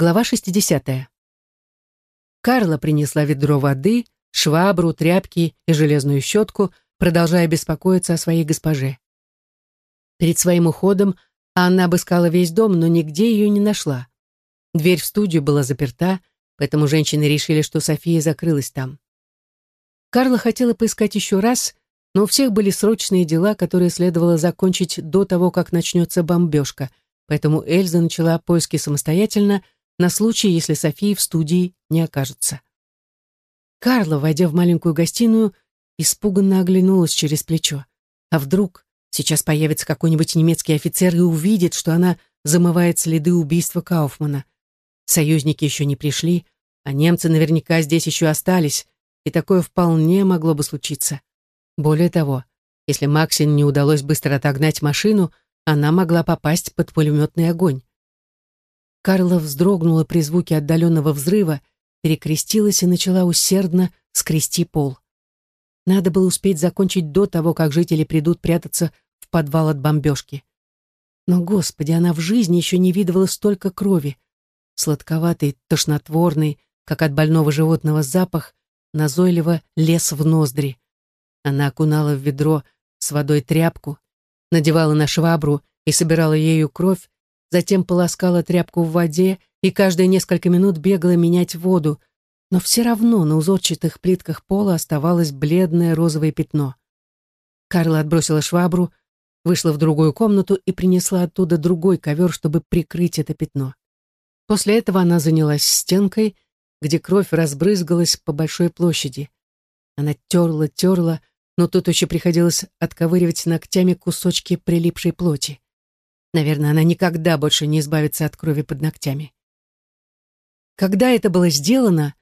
Глава 60. Карла принесла ведро воды, швабру, тряпки и железную щетку, продолжая беспокоиться о своей госпоже. Перед своим уходом Анна обыскала весь дом, но нигде ее не нашла. Дверь в студию была заперта, поэтому женщины решили, что София закрылась там. Карла хотела поискать еще раз, но у всех были срочные дела, которые следовало закончить до того, как начнется бомбежка, поэтому Эльза начала поиски самостоятельно, на случай, если Софии в студии не окажется. Карла, войдя в маленькую гостиную, испуганно оглянулась через плечо. А вдруг сейчас появится какой-нибудь немецкий офицер и увидит, что она замывает следы убийства Кауфмана. Союзники еще не пришли, а немцы наверняка здесь еще остались, и такое вполне могло бы случиться. Более того, если Максин не удалось быстро отогнать машину, она могла попасть под пулеметный огонь. Карла вздрогнула при звуке отдаленного взрыва, перекрестилась и начала усердно скрести пол. Надо было успеть закончить до того, как жители придут прятаться в подвал от бомбежки. Но, господи, она в жизни еще не видывала столько крови. Сладковатый, тошнотворный, как от больного животного запах, назойливо лез в ноздри. Она окунала в ведро с водой тряпку, надевала на швабру и собирала ею кровь, затем полоскала тряпку в воде и каждые несколько минут бегала менять воду, но все равно на узорчатых плитках пола оставалось бледное розовое пятно. Карла отбросила швабру, вышла в другую комнату и принесла оттуда другой ковер, чтобы прикрыть это пятно. После этого она занялась стенкой, где кровь разбрызгалась по большой площади. Она терла, терла, но тут еще приходилось отковыривать ногтями кусочки прилипшей плоти. Наверное, она никогда больше не избавится от крови под ногтями. Когда это было сделано,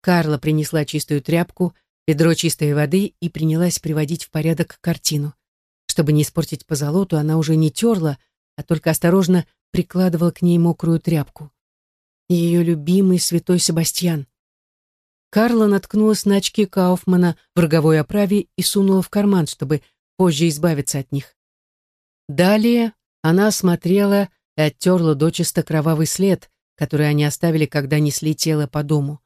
Карла принесла чистую тряпку, ведро чистой воды и принялась приводить в порядок картину. Чтобы не испортить позолоту, она уже не терла, а только осторожно прикладывала к ней мокрую тряпку. Ее любимый святой Себастьян. Карла наткнулась на очки Кауфмана в роговой оправе и сунула в карман, чтобы позже избавиться от них. Далее она осмотрела и оттерла дочисто кровавый след, который они оставили, когда несли тело по дому.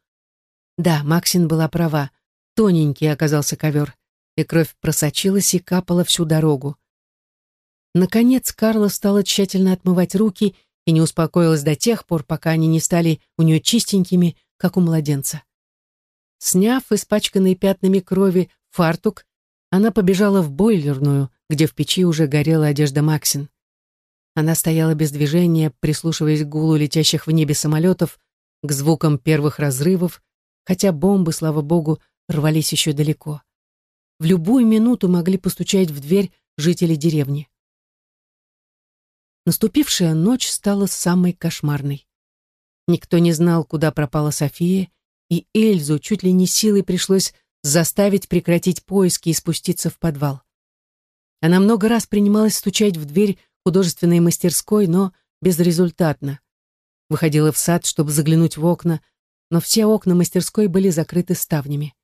Да, Максин была права. Тоненький оказался ковер, и кровь просочилась и капала всю дорогу. Наконец Карла стала тщательно отмывать руки и не успокоилась до тех пор, пока они не стали у нее чистенькими, как у младенца. Сняв испачканный пятнами крови фартук, она побежала в бойлерную, где в печи уже горела одежда Максин. Она стояла без движения, прислушиваясь к гулу летящих в небе самолетов, к звукам первых разрывов, хотя бомбы, слава богу, рвались еще далеко. В любую минуту могли постучать в дверь жители деревни. Наступившая ночь стала самой кошмарной. Никто не знал, куда пропала София, и Эльзу чуть ли не силой пришлось заставить прекратить поиски и спуститься в подвал. Она много раз принималась стучать в дверь художественной мастерской, но безрезультатно. Выходила в сад, чтобы заглянуть в окна, но все окна мастерской были закрыты ставнями.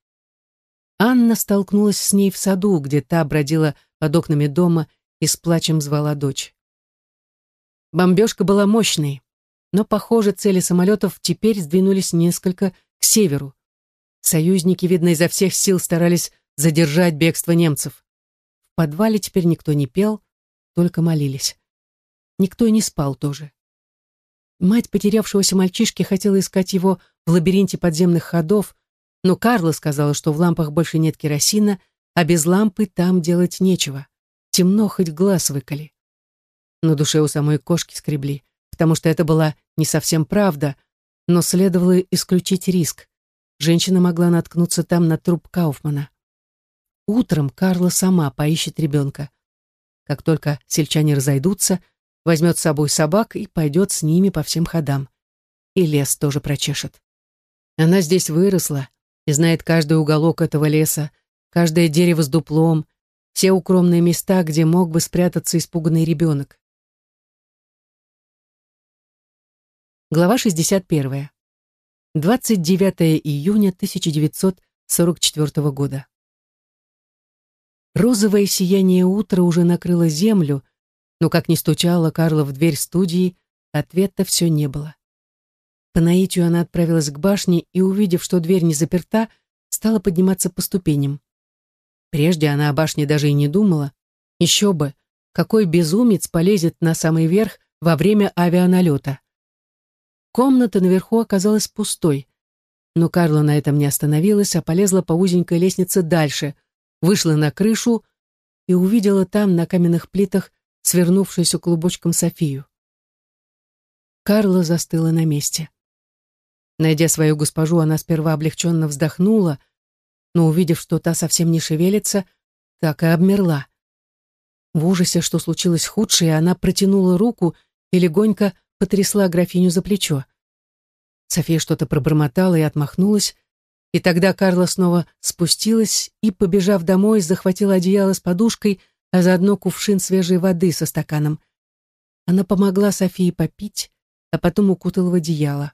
Анна столкнулась с ней в саду, где та бродила под окнами дома и с плачем звала дочь. Бомбежка была мощной, но, похоже, цели самолетов теперь сдвинулись несколько к северу. Союзники, видно, изо всех сил старались задержать бегство немцев. В подвале теперь никто не пел, только молились. Никто и не спал тоже. Мать потерявшегося мальчишки хотела искать его в лабиринте подземных ходов, но Карла сказала, что в лампах больше нет керосина, а без лампы там делать нечего. Темно, хоть глаз выколи. На душе у самой кошки скребли, потому что это была не совсем правда, но следовало исключить риск. Женщина могла наткнуться там на труп Кауфмана. Утром Карла сама поищет ребенка. Как только сельчане разойдутся, возьмет с собой собак и пойдет с ними по всем ходам. И лес тоже прочешет. Она здесь выросла и знает каждый уголок этого леса, каждое дерево с дуплом, все укромные места, где мог бы спрятаться испуганный ребенок. Глава 61. 29 июня 1944 года. Розовое сияние утра уже накрыло землю, но, как ни стучала Карла в дверь студии, ответа все не было. По наитию она отправилась к башне и, увидев, что дверь не заперта, стала подниматься по ступеням. Прежде она о башне даже и не думала. Еще бы, какой безумец полезет на самый верх во время авианалета. Комната наверху оказалась пустой, но Карла на этом не остановилась, а полезла по узенькой лестнице дальше, вышла на крышу и увидела там на каменных плитах свернувшуюся клубочком Софию. Карла застыла на месте. Найдя свою госпожу, она сперва облегченно вздохнула, но, увидев, что та совсем не шевелится, так и обмерла. В ужасе, что случилось худшее, она протянула руку и легонько потрясла графиню за плечо. София что-то пробормотала и отмахнулась, и тогда Карла снова спустилась и, побежав домой, захватила одеяло с подушкой, а заодно кувшин свежей воды со стаканом. Она помогла Софии попить, а потом укутала в одеяло.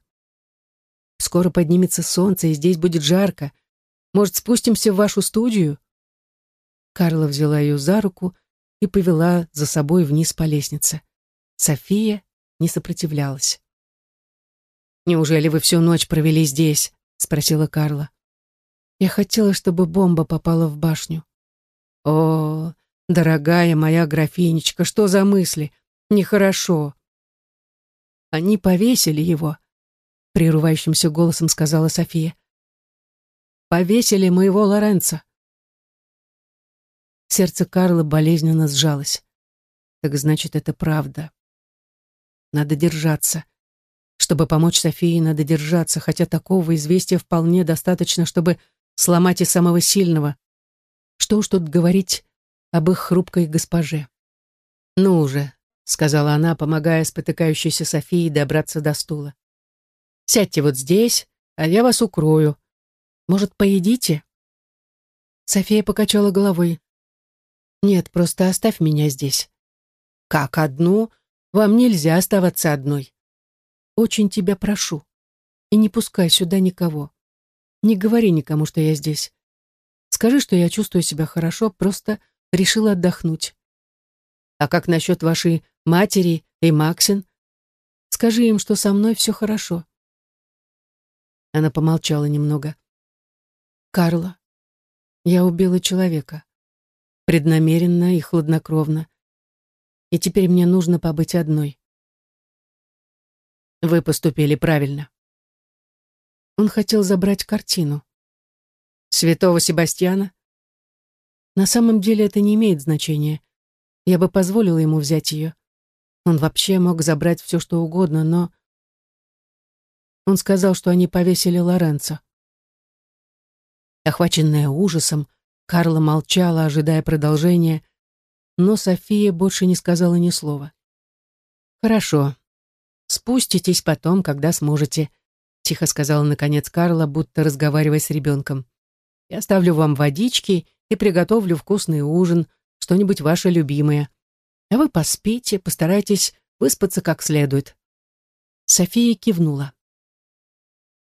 «Скоро поднимется солнце, и здесь будет жарко. Может, спустимся в вашу студию?» Карла взяла ее за руку и повела за собой вниз по лестнице. София не сопротивлялась. «Неужели вы всю ночь провели здесь?» — спросила Карла. «Я хотела, чтобы бомба попала в башню». «О, дорогая моя графинечка, что за мысли? Нехорошо». «Они повесили его», — прерывающимся голосом сказала София. «Повесили моего Лоренца». Сердце Карлы болезненно сжалось. Так значит, это правда. Надо держаться. Чтобы помочь Софии, надо держаться, хотя такого известия вполне достаточно, чтобы сломать и самого сильного. Что уж тут говорить об их хрупкой госпоже. «Ну уже», — сказала она, помогая спотыкающейся Софии добраться до стула. «Сядьте вот здесь, а я вас укрою. Может, поедите?» София покачала головой. «Нет, просто оставь меня здесь». «Как одну? Вам нельзя оставаться одной. Очень тебя прошу. И не пускай сюда никого. Не говори никому, что я здесь. Скажи, что я чувствую себя хорошо, просто решила отдохнуть. А как насчет вашей матери и Максин? Скажи им, что со мной все хорошо. Она помолчала немного. Карла, я убила человека. Преднамеренно и хладнокровно. И теперь мне нужно побыть одной. Вы поступили правильно. Он хотел забрать картину. Святого Себастьяна? На самом деле это не имеет значения. Я бы позволила ему взять ее. Он вообще мог забрать все, что угодно, но... Он сказал, что они повесили Лоренцо. Охваченная ужасом, Карла молчала, ожидая продолжения, но София больше не сказала ни слова. «Хорошо», Спуститесь потом, когда сможете», — тихо сказала наконец Карла, будто разговаривая с ребенком. «Я оставлю вам водички и приготовлю вкусный ужин, что-нибудь ваше любимое. А вы поспите, постарайтесь выспаться как следует». София кивнула.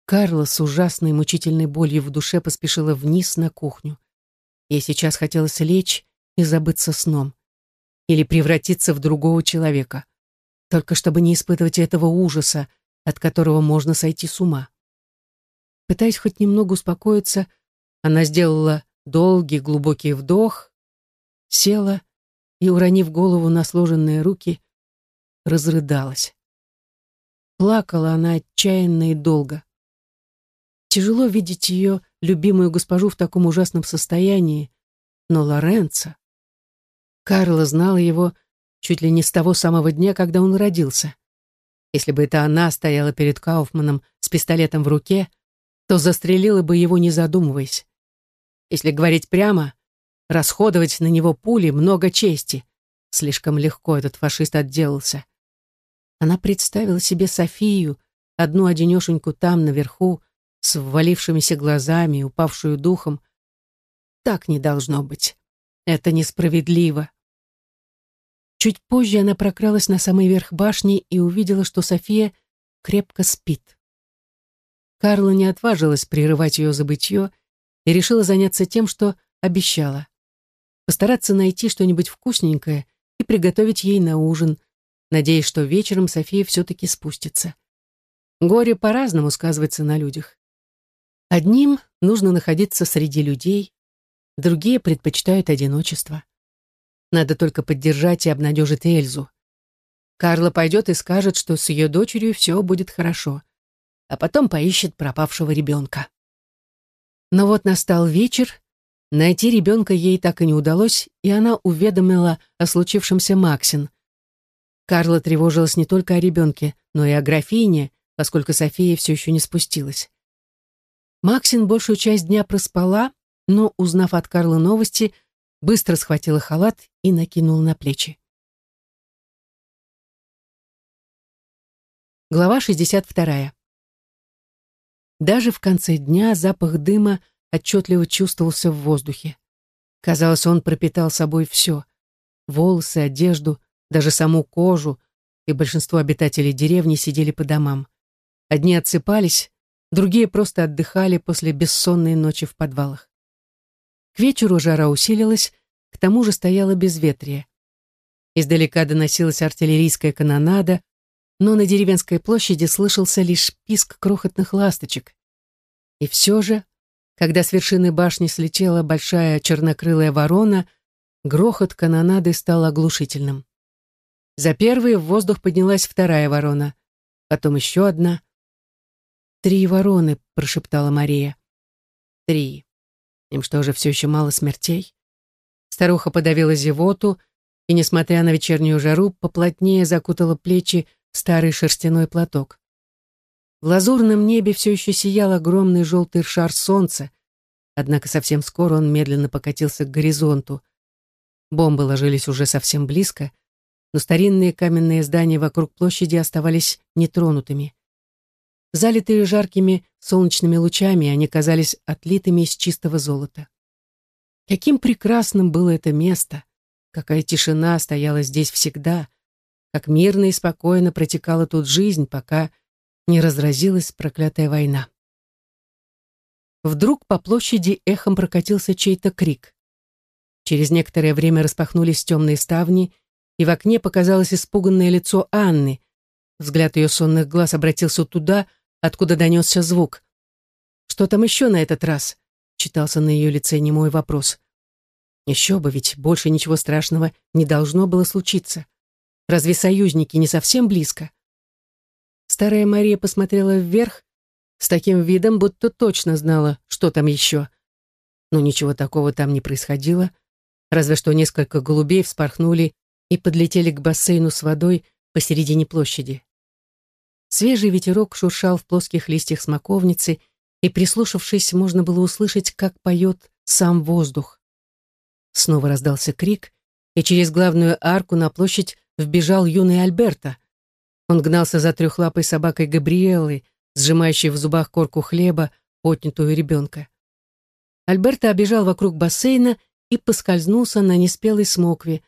Карла с ужасной мучительной болью в душе поспешила вниз на кухню. Ей сейчас хотелось лечь и забыться сном. Или превратиться в другого человека только чтобы не испытывать этого ужаса, от которого можно сойти с ума. Пытаясь хоть немного успокоиться, она сделала долгий глубокий вдох, села и, уронив голову на сложенные руки, разрыдалась. Плакала она отчаянно и долго. Тяжело видеть ее, любимую госпожу, в таком ужасном состоянии, но Лоренцо... Карла знала его чуть ли не с того самого дня, когда он родился. Если бы это она стояла перед Кауфманом с пистолетом в руке, то застрелила бы его, не задумываясь. Если говорить прямо, расходовать на него пули много чести. Слишком легко этот фашист отделался. Она представила себе Софию, одну одинешеньку там, наверху, с ввалившимися глазами, упавшую духом. Так не должно быть. Это несправедливо. Чуть позже она прокралась на самый верх башни и увидела, что София крепко спит. Карла не отважилась прерывать ее забытье и решила заняться тем, что обещала. Постараться найти что-нибудь вкусненькое и приготовить ей на ужин, надеясь, что вечером София все-таки спустится. Горе по-разному сказывается на людях. Одним нужно находиться среди людей, другие предпочитают одиночество. Надо только поддержать и обнадежить Эльзу. Карла пойдет и скажет, что с ее дочерью все будет хорошо, а потом поищет пропавшего ребенка. Но вот настал вечер, найти ребенка ей так и не удалось, и она уведомила о случившемся Максин. Карла тревожилась не только о ребенке, но и о графине, поскольку София все еще не спустилась. Максин большую часть дня проспала, но, узнав от Карлы новости, быстро схватила халат и накинула на плечи. Глава 62. Даже в конце дня запах дыма отчетливо чувствовался в воздухе. Казалось, он пропитал собой все — волосы, одежду, даже саму кожу, и большинство обитателей деревни сидели по домам. Одни отсыпались, другие просто отдыхали после бессонной ночи в подвалах. К вечеру жара усилилась, к тому же стояло безветрие. Издалека доносилась артиллерийская канонада, но на деревенской площади слышался лишь писк крохотных ласточек. И все же, когда с вершины башни слетела большая чернокрылая ворона, грохот канонады стал оглушительным. За первой в воздух поднялась вторая ворона, потом еще одна. «Три вороны», — прошептала Мария. «Три. Им что же, все еще мало смертей?» Старуха подавила зевоту и, несмотря на вечернюю жару, поплотнее закутала плечи старый шерстяной платок. В лазурном небе все еще сиял огромный желтый шар солнца, однако совсем скоро он медленно покатился к горизонту. Бомбы ложились уже совсем близко, но старинные каменные здания вокруг площади оставались нетронутыми. Залитые жаркими солнечными лучами, они казались отлитыми из чистого золота. Каким прекрасным было это место, какая тишина стояла здесь всегда — как мирно и спокойно протекала тут жизнь, пока не разразилась проклятая война. Вдруг по площади эхом прокатился чей-то крик. Через некоторое время распахнулись темные ставни, и в окне показалось испуганное лицо Анны. Взгляд ее сонных глаз обратился туда, откуда донесся звук. «Что там еще на этот раз?» — читался на ее лице немой вопрос. Еще бы, ведь больше ничего страшного не должно было случиться. Разве союзники не совсем близко? Старая Мария посмотрела вверх с таким видом, будто точно знала, что там еще. Но ничего такого там не происходило, разве что несколько голубей вспорхнули и подлетели к бассейну с водой посередине площади. Свежий ветерок шуршал в плоских листьях смоковницы, и, прислушавшись, можно было услышать, как поет сам воздух. Снова раздался крик, и через главную арку на площадь вбежал юный Альберто. Он гнался за трехлапой собакой Габриэлой, сжимающей в зубах корку хлеба, отнятую ребенка. Альберто обежал вокруг бассейна и поскользнулся на неспелой смокве.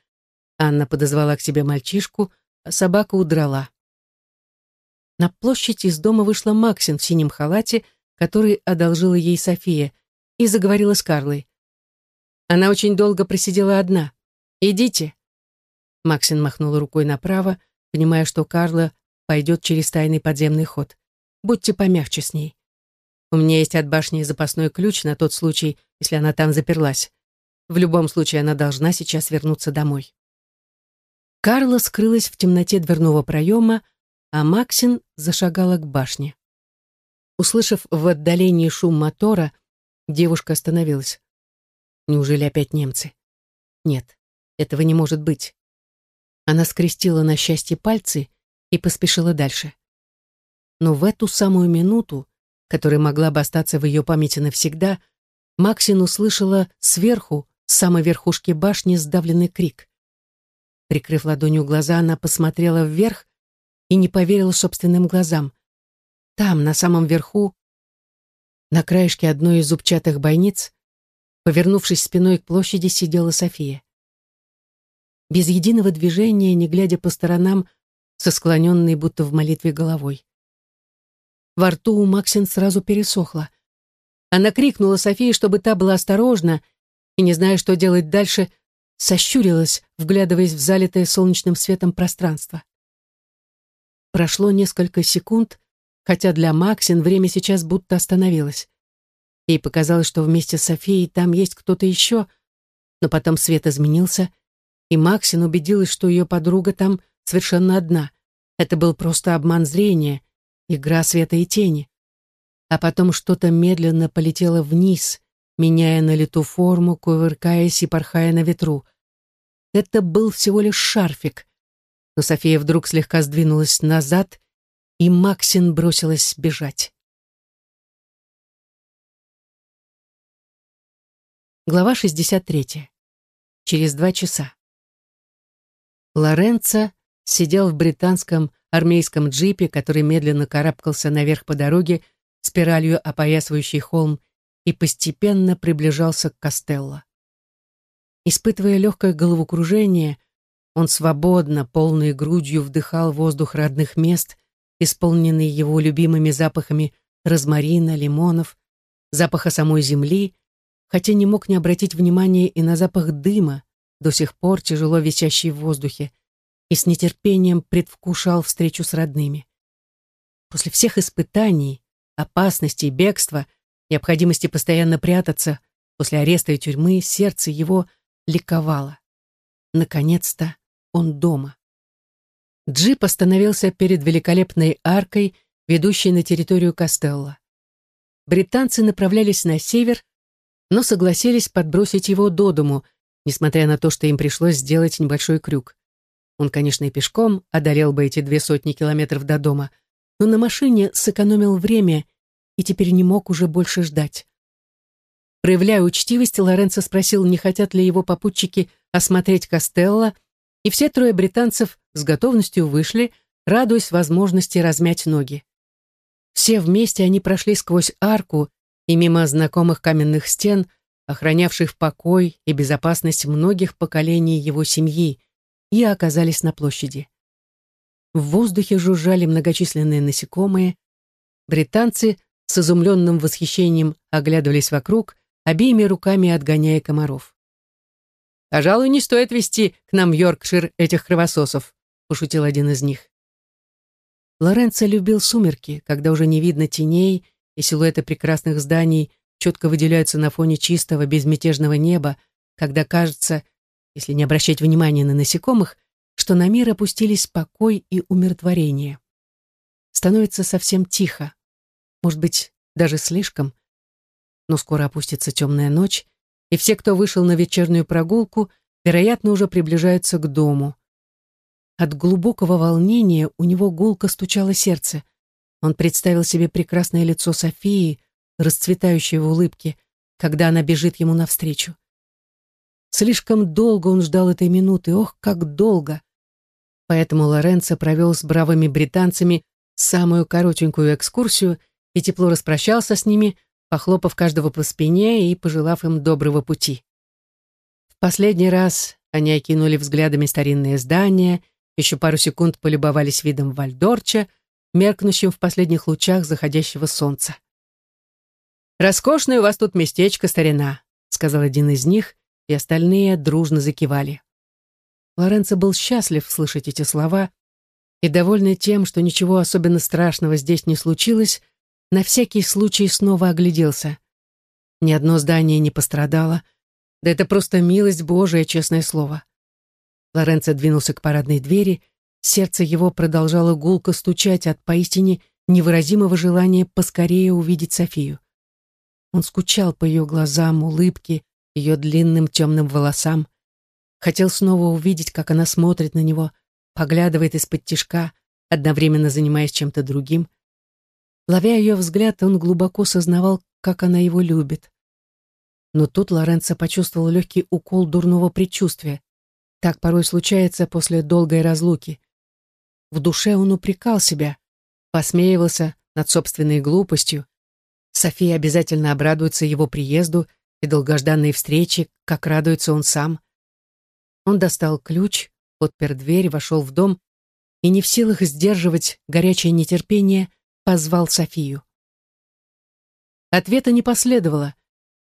Анна подозвала к себе мальчишку, а собака удрала. На площадь из дома вышла Максин в синем халате, который одолжила ей София, и заговорила с Карлой. Она очень долго просидела одна. «Идите». Максин махнула рукой направо, понимая, что Карла пойдет через тайный подземный ход. «Будьте помягче с ней. У меня есть от башни запасной ключ на тот случай, если она там заперлась. В любом случае, она должна сейчас вернуться домой». Карла скрылась в темноте дверного проема, а Максин зашагала к башне. Услышав в отдалении шум мотора, девушка остановилась. Неужели опять немцы? Нет, этого не может быть. Она скрестила на счастье пальцы и поспешила дальше. Но в эту самую минуту, которая могла бы остаться в ее памяти навсегда, Максин услышала сверху, с самой верхушки башни, сдавленный крик. Прикрыв ладонью глаза, она посмотрела вверх и не поверила собственным глазам. Там, на самом верху, на краешке одной из зубчатых бойниц, повернувшись спиной к площади, сидела София без единого движения, не глядя по сторонам, со склоненной будто в молитве головой. Во рту у Максин сразу пересохло. Она крикнула Софии, чтобы та была осторожна, и, не зная, что делать дальше, сощурилась, вглядываясь в залитое солнечным светом пространство. Прошло несколько секунд, хотя для Максин время сейчас будто остановилось. Ей показалось, что вместе с Софией там есть кто-то еще, но потом свет изменился, и Максин убедилась, что ее подруга там совершенно одна. Это был просто обман зрения, игра света и тени. А потом что-то медленно полетело вниз, меняя на лету форму, кувыркаясь и порхая на ветру. Это был всего лишь шарфик. Но София вдруг слегка сдвинулась назад, и Максин бросилась бежать. Глава 63. Через два часа. Лоренцо сидел в британском армейском джипе, который медленно карабкался наверх по дороге, спиралью опоясывающий холм, и постепенно приближался к Костелло. Испытывая легкое головокружение, он свободно, полной грудью вдыхал воздух родных мест, исполненный его любимыми запахами розмарина, лимонов, запаха самой земли, хотя не мог не обратить внимания и на запах дыма, до сих пор тяжело висящий в воздухе, и с нетерпением предвкушал встречу с родными. После всех испытаний, опасностей, бегства, необходимости постоянно прятаться, после ареста и тюрьмы сердце его ликовало. Наконец-то он дома. Джип остановился перед великолепной аркой, ведущей на территорию Костелла. Британцы направлялись на север, но согласились подбросить его до дому, несмотря на то, что им пришлось сделать небольшой крюк. Он, конечно, и пешком одолел бы эти две сотни километров до дома, но на машине сэкономил время и теперь не мог уже больше ждать. Проявляя учтивость, Лоренцо спросил, не хотят ли его попутчики осмотреть Костелло, и все трое британцев с готовностью вышли, радуясь возможности размять ноги. Все вместе они прошли сквозь арку и мимо знакомых каменных стен, охранявших покой и безопасность многих поколений его семьи, и оказались на площади. В воздухе жужжали многочисленные насекомые. Британцы с изумленным восхищением оглядывались вокруг, обеими руками отгоняя комаров. «Пожалуй, не стоит вести к нам Йоркшир этих кровососов», пошутил один из них. Лоренцо любил сумерки, когда уже не видно теней, и силуэты прекрасных зданий четко выделяются на фоне чистого, безмятежного неба, когда кажется, если не обращать внимания на насекомых, что на мир опустились покой и умиротворение. Становится совсем тихо, может быть, даже слишком, но скоро опустится темная ночь, и все, кто вышел на вечернюю прогулку, вероятно, уже приближаются к дому. От глубокого волнения у него гулко стучало сердце. Он представил себе прекрасное лицо Софии, расцветающее в улыбке, когда она бежит ему навстречу. Слишком долго он ждал этой минуты, ох, как долго! Поэтому Лоренцо провел с бравыми британцами самую коротенькую экскурсию и тепло распрощался с ними, похлопав каждого по спине и пожелав им доброго пути. В последний раз они окинули взглядами старинные здания, еще пару секунд полюбовались видом Вальдорча, меркнущим в последних лучах заходящего солнца. «Роскошное у вас тут местечко, старина», — сказал один из них, и остальные дружно закивали. Лоренцо был счастлив слышать эти слова, и, довольный тем, что ничего особенно страшного здесь не случилось, на всякий случай снова огляделся. Ни одно здание не пострадало. Да это просто милость Божия, честное слово. Лоренцо двинулся к парадной двери, сердце его продолжало гулко стучать от поистине невыразимого желания поскорее увидеть Софию. Он скучал по ее глазам, улыбке, ее длинным темным волосам. Хотел снова увидеть, как она смотрит на него, поглядывает из-под тишка, одновременно занимаясь чем-то другим — Ловя ее взгляд, он глубоко сознавал, как она его любит. Но тут Лоренцо почувствовал легкий укол дурного предчувствия. Так порой случается после долгой разлуки. В душе он упрекал себя, посмеивался над собственной глупостью. София обязательно обрадуется его приезду и долгожданной встрече, как радуется он сам. Он достал ключ, отпер дверь, вошел в дом и, не в силах сдерживать горячее нетерпение, позвал Софию. Ответа не последовало,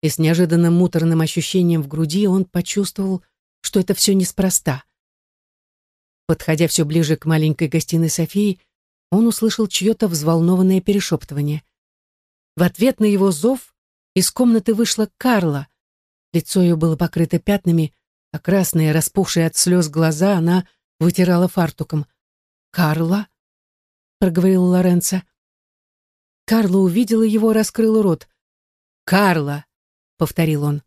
и с неожиданным муторным ощущением в груди он почувствовал, что это все неспроста. Подходя все ближе к маленькой гостиной Софии, он услышал чье-то взволнованное перешептывание. В ответ на его зов из комнаты вышла Карла. Лицо ее было покрыто пятнами, а красные, распухшие от слез глаза она вытирала фартуком. «Карла?» — проговорил Лоренцо. Карла увидела его, раскрыла рот. «Карла!» — повторил он.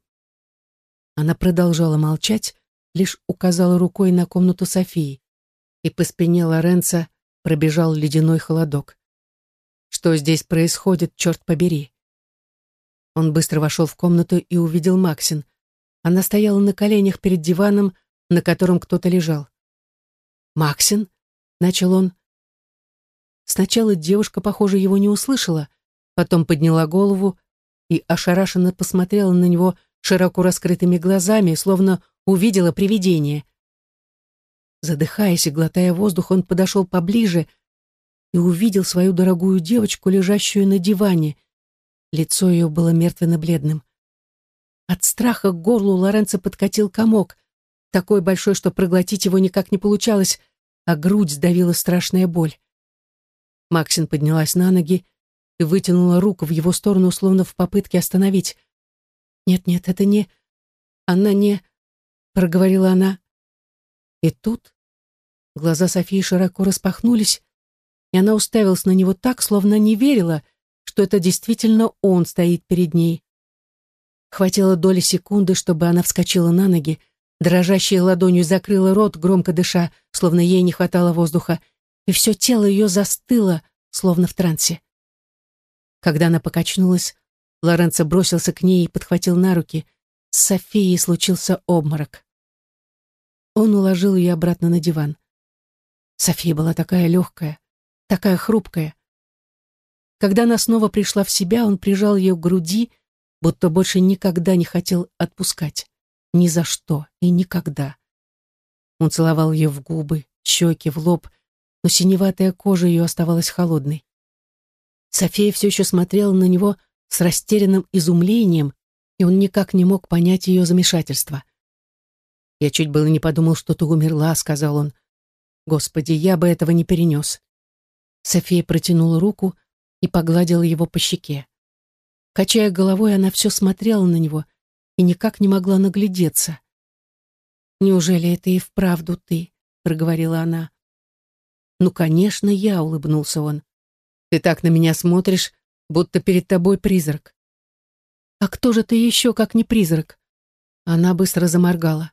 Она продолжала молчать, лишь указала рукой на комнату Софии, и по спине Лоренца пробежал ледяной холодок. Что здесь происходит, черт побери? Он быстро вошел в комнату и увидел Максин. Она стояла на коленях перед диваном, на котором кто-то лежал. «Максин?» — начал он. Сначала девушка, похоже, его не услышала, потом подняла голову и ошарашенно посмотрела на него широко раскрытыми глазами, словно увидела привидение. Задыхаясь и глотая воздух, он подошел поближе и увидел свою дорогую девочку, лежащую на диване. Лицо ее было мертвенно-бледным. От страха к горлу Лоренцо подкатил комок, такой большой, что проглотить его никак не получалось, а грудь сдавила страшная боль. Максин поднялась на ноги и вытянула руку в его сторону, словно в попытке остановить. «Нет-нет, это не... Она не...» — проговорила она. И тут глаза Софии широко распахнулись, и она уставилась на него так, словно не верила, что это действительно он стоит перед ней. Хватило доли секунды, чтобы она вскочила на ноги, дрожащей ладонью закрыла рот, громко дыша, словно ей не хватало воздуха, и все тело ее застыло, словно в трансе. Когда она покачнулась, Лоренцо бросился к ней и подхватил на руки. С Софией случился обморок. Он уложил ее обратно на диван. София была такая легкая, такая хрупкая. Когда она снова пришла в себя, он прижал ее к груди, будто больше никогда не хотел отпускать. Ни за что и никогда. Он целовал ее в губы, щеки, в лоб, но синеватая кожа ее оставалась холодной. София все еще смотрела на него с растерянным изумлением, и он никак не мог понять ее замешательство. «Я чуть было не подумал, что ты умерла», — сказал он. «Господи, я бы этого не перенес». София протянула руку и погладила его по щеке. Качая головой, она все смотрела на него и никак не могла наглядеться. «Неужели это и вправду ты?» — проговорила она. «Ну, конечно, я», — улыбнулся он. «Ты так на меня смотришь, будто перед тобой призрак». «А кто же ты еще, как не призрак?» Она быстро заморгала.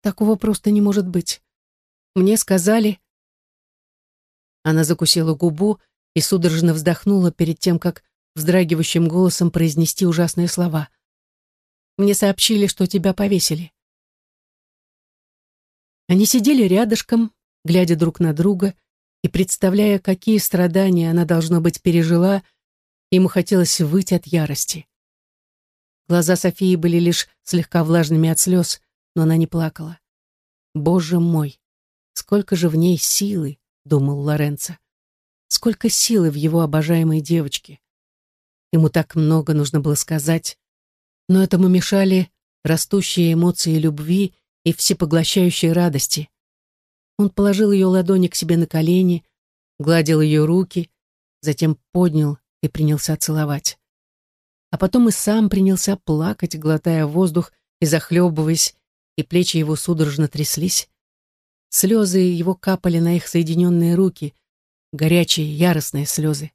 Такого просто не может быть. Мне сказали... Она закусила губу и судорожно вздохнула перед тем, как вздрагивающим голосом произнести ужасные слова. «Мне сообщили, что тебя повесили». Они сидели рядышком, глядя друг на друга, и представляя, какие страдания она, должно быть, пережила, ему хотелось выйти от ярости. Глаза Софии были лишь слегка влажными от слез, но она не плакала. «Боже мой, сколько же в ней силы!» — думал Лоренцо. «Сколько силы в его обожаемой девочке!» Ему так много нужно было сказать, но этому мешали растущие эмоции любви и всепоглощающей радости. Он положил ее ладони к себе на колени, гладил ее руки, затем поднял и принялся целовать. А потом и сам принялся плакать, глотая воздух и захлебываясь, и плечи его судорожно тряслись. Слезы его капали на их соединенные руки, горячие, яростные слезы.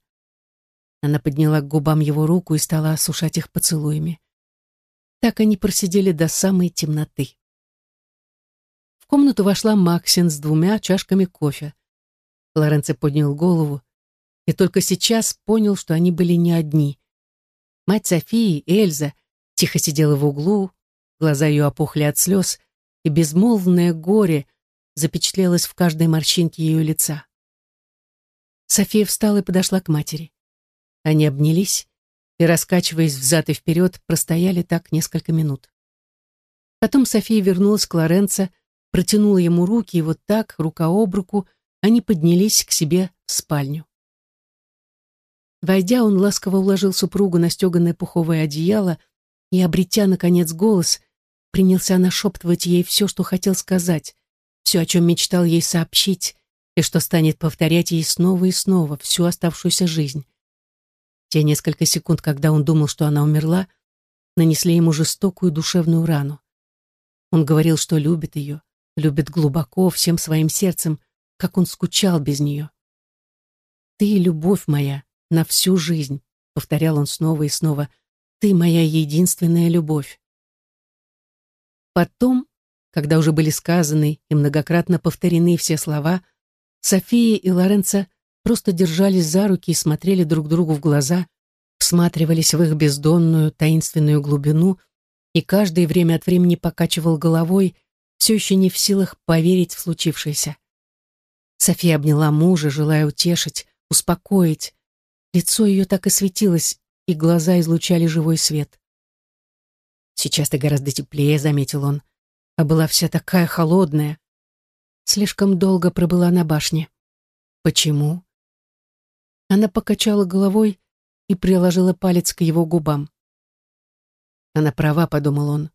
Она подняла к губам его руку и стала осушать их поцелуями. Так они просидели до самой темноты. В комнату вошла Максин с двумя чашками кофе. Лоренцо поднял голову и только сейчас понял, что они были не одни. Мать Софии, Эльза, тихо сидела в углу, Глаза ее опухли от слез, и безмолвное горе запечатлелось в каждой морщинке ее лица. София встала и подошла к матери. Они обнялись и, раскачиваясь взад и вперед, простояли так несколько минут. Потом София вернулась к Лоренцо, протянула ему руки, и вот так, рука об руку, они поднялись к себе в спальню. Войдя, он ласково уложил супругу на стеганое пуховое одеяло и, обретя, наконец, голос, принялся нашептывать ей все, что хотел сказать, все, о чем мечтал ей сообщить, и что станет повторять ей снова и снова всю оставшуюся жизнь. Те несколько секунд, когда он думал, что она умерла, нанесли ему жестокую душевную рану. Он говорил, что любит ее, любит глубоко, всем своим сердцем, как он скучал без нее. «Ты — любовь моя на всю жизнь», — повторял он снова и снова, — «ты моя единственная любовь». Потом, когда уже были сказаны и многократно повторены все слова, София и Лоренцо просто держались за руки и смотрели друг другу в глаза, всматривались в их бездонную, таинственную глубину, и каждое время от времени покачивал головой, все еще не в силах поверить в случившееся. София обняла мужа, желая утешить, успокоить. Лицо ее так и светилось, и глаза излучали живой свет. «Сейчас ты гораздо теплее», — заметил он, — «а была вся такая холодная». Слишком долго пробыла на башне. «Почему?» Она покачала головой и приложила палец к его губам. «Она права», — подумал он.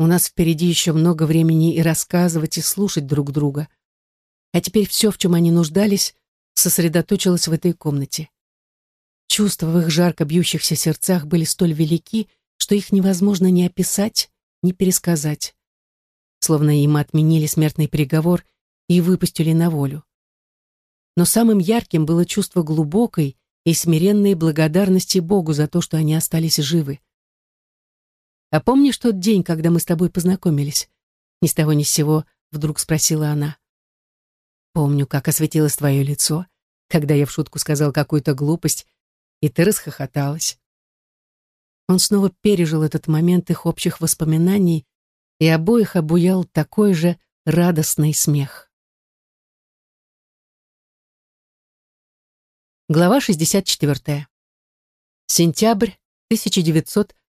«У нас впереди еще много времени и рассказывать, и слушать друг друга. А теперь все, в чем они нуждались, сосредоточилось в этой комнате. Чувства в их жарко бьющихся сердцах были столь велики, что их невозможно ни описать, ни пересказать. Словно им отменили смертный приговор и выпустили на волю. Но самым ярким было чувство глубокой и смиренной благодарности Богу за то, что они остались живы. «А помнишь тот день, когда мы с тобой познакомились?» Ни с того ни с сего вдруг спросила она. «Помню, как осветилось твое лицо, когда я в шутку сказал какую-то глупость, и ты расхохоталась. Он снова пережил этот момент их общих воспоминаний, и обоих обуял такой же радостный смех. Глава 64. Сентябрь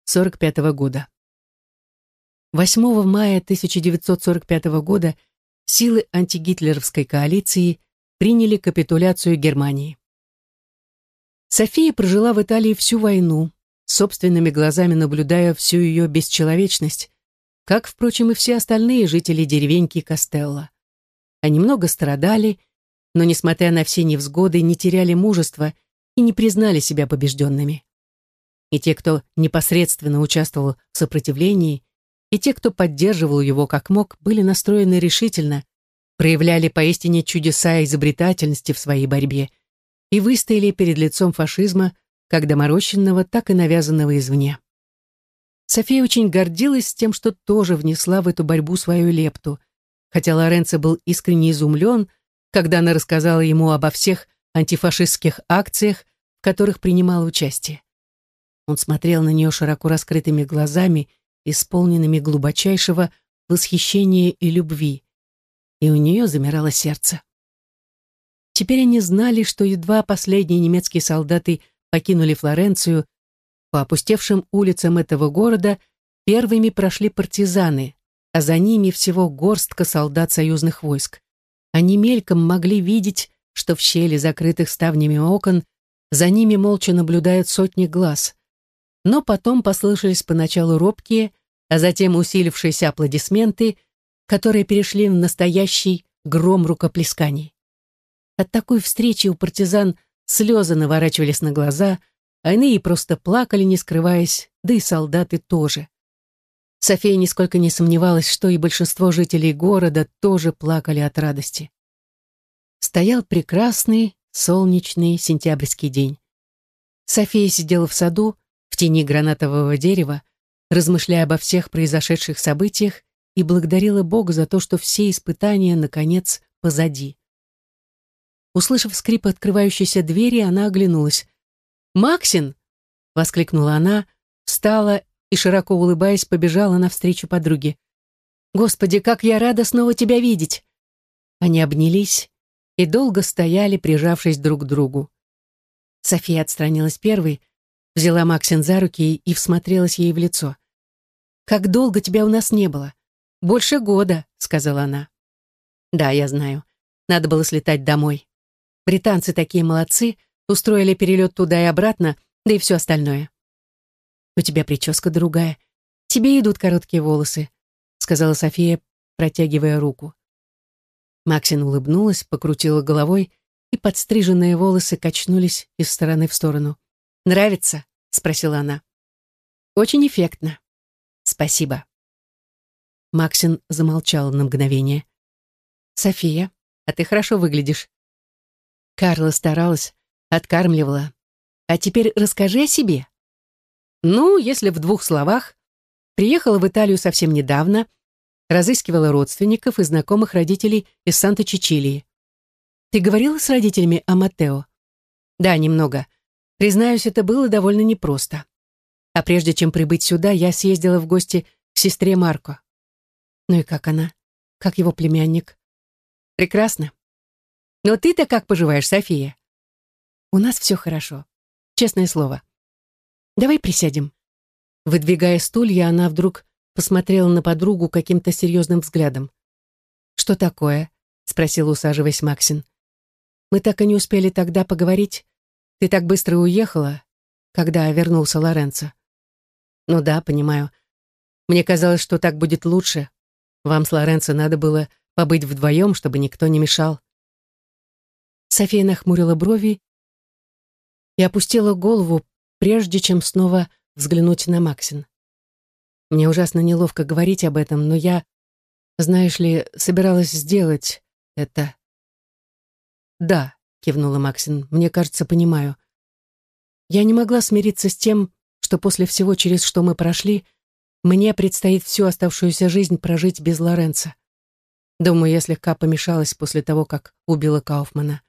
1945 года. 8 мая 1945 года силы антигитлеровской коалиции приняли капитуляцию Германии. София прожила в Италии всю войну, собственными глазами наблюдая всю ее бесчеловечность, как, впрочем, и все остальные жители деревеньки Костелло. Они много страдали, но, несмотря на все невзгоды, не теряли мужества и не признали себя побежденными. И те, кто непосредственно участвовал в сопротивлении, и те, кто поддерживал его как мог, были настроены решительно, проявляли поистине чудеса изобретательности в своей борьбе и выстояли перед лицом фашизма как доморощенного, так и навязанного извне. София очень гордилась тем, что тоже внесла в эту борьбу свою лепту, хотя Лоренцо был искренне изумлен, когда она рассказала ему обо всех антифашистских акциях, в которых принимала участие. Он смотрел на нее широко раскрытыми глазами, исполненными глубочайшего восхищения и любви, и у нее замирало сердце. Теперь они знали, что едва последние немецкие солдаты покинули Флоренцию, по опустевшим улицам этого города первыми прошли партизаны, а за ними всего горстка солдат союзных войск. Они мельком могли видеть, что в щели закрытых ставнями окон за ними молча наблюдают сотни глаз. Но потом послышались поначалу робкие, а затем усилившиеся аплодисменты, которые перешли в настоящий гром рукоплесканий. От такой встречи у партизан Слезы наворачивались на глаза, а иные просто плакали, не скрываясь, да и солдаты тоже. София нисколько не сомневалась, что и большинство жителей города тоже плакали от радости. Стоял прекрасный, солнечный сентябрьский день. София сидела в саду, тени гранатового дерева, размышляя обо всех произошедших событиях и благодарила Бога за то, что все испытания, наконец, позади. Услышав скрип открывающейся двери, она оглянулась. «Максин!» — воскликнула она, встала и, широко улыбаясь, побежала навстречу подруге. «Господи, как я рада снова тебя видеть!» Они обнялись и долго стояли, прижавшись друг к другу. София отстранилась первой, взяла Максин за руки и всмотрелась ей в лицо. «Как долго тебя у нас не было?» «Больше года», — сказала она. «Да, я знаю. Надо было слетать домой. Британцы такие молодцы, устроили перелет туда и обратно, да и все остальное. У тебя прическа другая. Тебе идут короткие волосы, сказала София, протягивая руку. Максин улыбнулась, покрутила головой, и подстриженные волосы качнулись из стороны в сторону. «Нравится?» — спросила она. «Очень эффектно. Спасибо». Максин замолчал на мгновение. «София, а ты хорошо выглядишь». Карла старалась, откармливала. «А теперь расскажи о себе». «Ну, если в двух словах, приехала в Италию совсем недавно, разыскивала родственников и знакомых родителей из Санта-Чичилии. Ты говорила с родителями о Матео? Да, немного. Признаюсь, это было довольно непросто. А прежде чем прибыть сюда, я съездила в гости к сестре Марко. Ну и как она? Как его племянник? Прекрасно. Но ты-то как поживаешь, София? У нас все хорошо. Честное слово. Давай присядем. Выдвигая стулья, она вдруг посмотрела на подругу каким-то серьезным взглядом. «Что такое?» — спросил, усаживаясь Максин. Мы так и не успели тогда поговорить. Ты так быстро уехала, когда вернулся Лоренцо. Ну да, понимаю. Мне казалось, что так будет лучше. Вам с Лоренцо надо было побыть вдвоем, чтобы никто не мешал. София нахмурила брови и опустила голову, прежде чем снова взглянуть на Максин. Мне ужасно неловко говорить об этом, но я, знаешь ли, собиралась сделать это. «Да», — кивнула Максин, — «мне кажется, понимаю». Я не могла смириться с тем, что после всего, через что мы прошли, мне предстоит всю оставшуюся жизнь прожить без Лоренца. Думаю, я слегка помешалась после того, как убила Кауфмана.